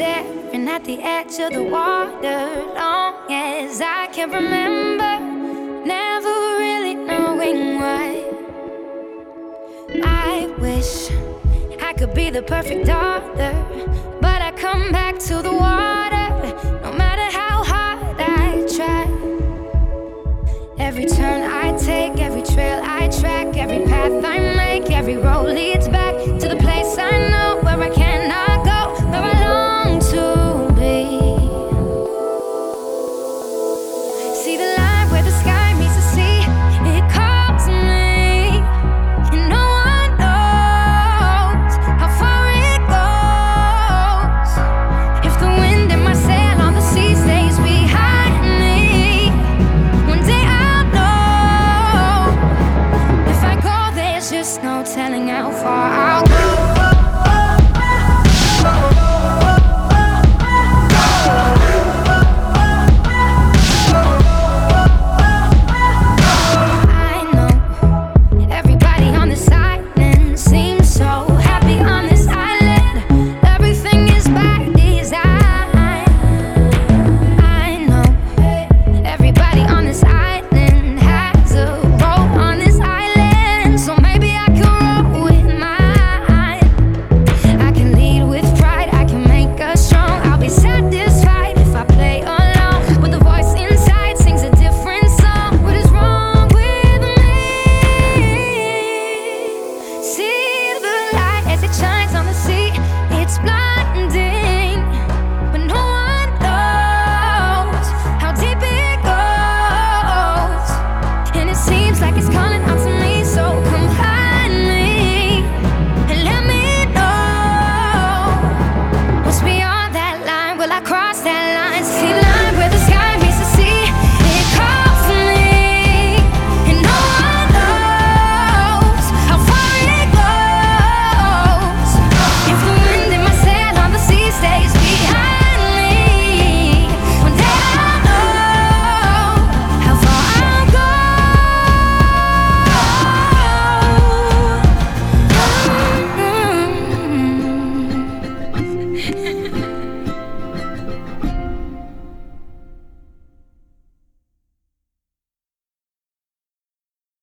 Sitting at the edge of the water, long as I can remember, never really knowing why. I wish I could be the perfect daughter, but I come back to the water no matter how hard I try. Every turn I take, every trail I track, every path I make, every road leads no telling how far I'll go.